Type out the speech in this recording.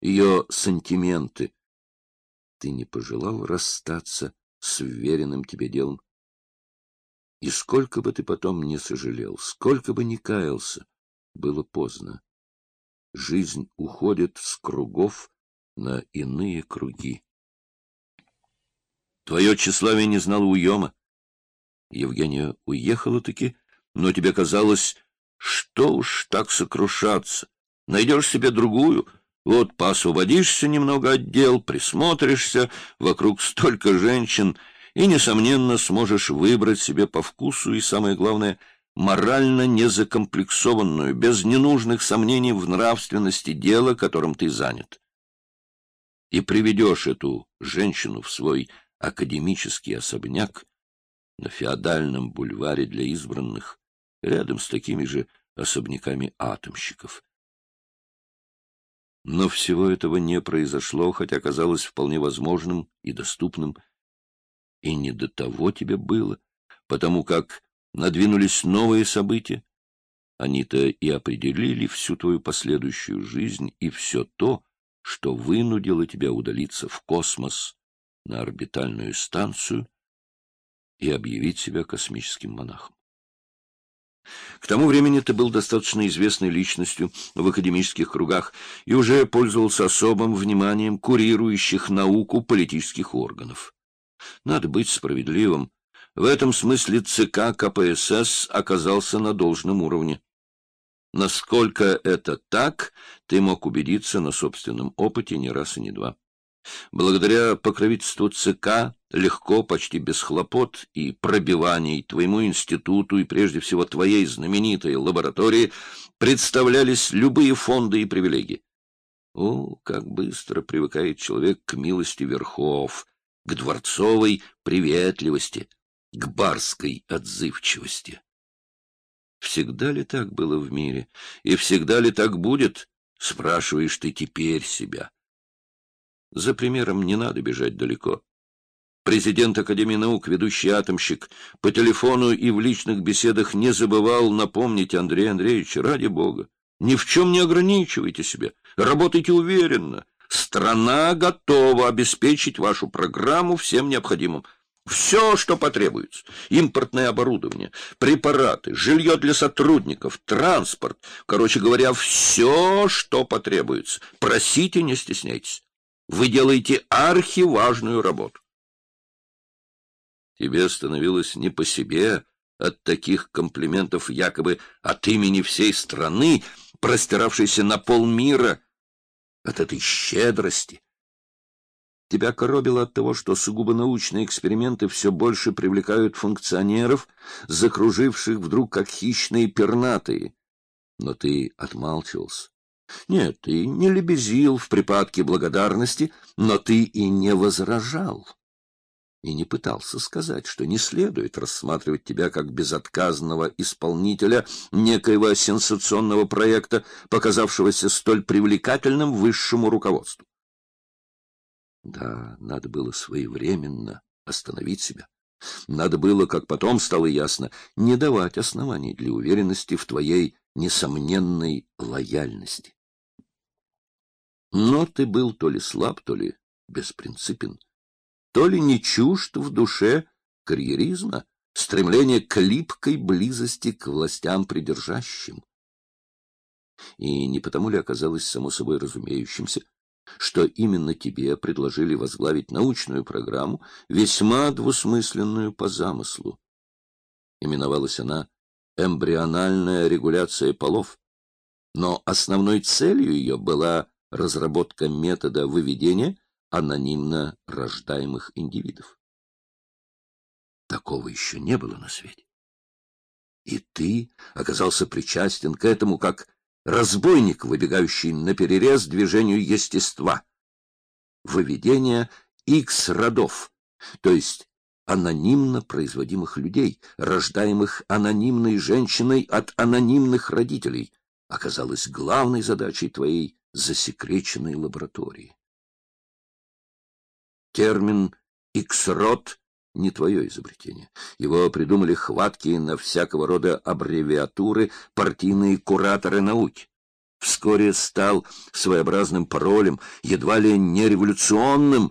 ее сантименты. Ты не пожелал расстаться с веренным тебе делом? И сколько бы ты потом не сожалел, сколько бы не каялся, было поздно. Жизнь уходит с кругов на иные круги. Твое тщеславие не знало уема. Евгения уехала-таки, но тебе казалось, что уж так сокрушаться. Найдешь себе другую, вот поосвободишься немного от дел, присмотришься, вокруг столько женщин, и, несомненно, сможешь выбрать себе по вкусу и, самое главное, морально незакомплексованную, без ненужных сомнений в нравственности дела, которым ты занят. И приведешь эту женщину в свой академический особняк на феодальном бульваре для избранных, рядом с такими же особняками атомщиков. Но всего этого не произошло, хотя казалось вполне возможным и доступным. И не до того тебе было, потому как надвинулись новые события. Они-то и определили всю твою последующую жизнь и все то, что вынудило тебя удалиться в космос, на орбитальную станцию и объявить себя космическим монахом. К тому времени ты был достаточно известной личностью в академических кругах и уже пользовался особым вниманием курирующих науку политических органов. Надо быть справедливым. В этом смысле ЦК КПСС оказался на должном уровне. Насколько это так, ты мог убедиться на собственном опыте не раз и не два. Благодаря покровительству ЦК легко, почти без хлопот и пробиваний твоему институту и прежде всего твоей знаменитой лаборатории представлялись любые фонды и привилегии. О, как быстро привыкает человек к милости верхов, к дворцовой приветливости, к барской отзывчивости. Всегда ли так было в мире? И всегда ли так будет? Спрашиваешь ты теперь себя. За примером не надо бежать далеко. Президент Академии наук, ведущий атомщик, по телефону и в личных беседах не забывал напомнить Андрею Андреевичу, ради бога, ни в чем не ограничивайте себя, работайте уверенно. Страна готова обеспечить вашу программу всем необходимым. Все, что потребуется. Импортное оборудование, препараты, жилье для сотрудников, транспорт. Короче говоря, все, что потребуется. Просите, не стесняйтесь. Вы делаете архиважную работу. Тебе становилось не по себе от таких комплиментов якобы от имени всей страны, простиравшейся на полмира, от этой щедрости. Тебя коробило от того, что сугубо научные эксперименты все больше привлекают функционеров, закруживших вдруг как хищные пернатые. Но ты отмалчивался. Нет, ты не лебезил в припадке благодарности, но ты и не возражал. И не пытался сказать, что не следует рассматривать тебя как безотказного исполнителя некоего сенсационного проекта, показавшегося столь привлекательным высшему руководству. Да, надо было своевременно остановить себя. Надо было, как потом стало ясно, не давать оснований для уверенности в твоей несомненной лояльности. Но ты был то ли слаб, то ли беспринципен, то ли не чужд в душе карьеризма, стремление к липкой близости к властям придержащим. И не потому ли оказалось само собой разумеющимся, что именно тебе предложили возглавить научную программу, весьма двусмысленную по замыслу. Именовалась она «эмбриональная регуляция полов», но основной целью ее была разработка метода выведения анонимно рождаемых индивидов. Такого еще не было на свете. И ты оказался причастен к этому как разбойник, выбегающий на перерез движению естества. Выведение X родов, то есть анонимно производимых людей, рождаемых анонимной женщиной от анонимных родителей, оказалось главной задачей твоей засекреченной лаборатории. Термин «X-род» не твое изобретение. Его придумали хваткие на всякого рода аббревиатуры партийные кураторы науки. вскоре стал своеобразным паролем, едва ли не революционным,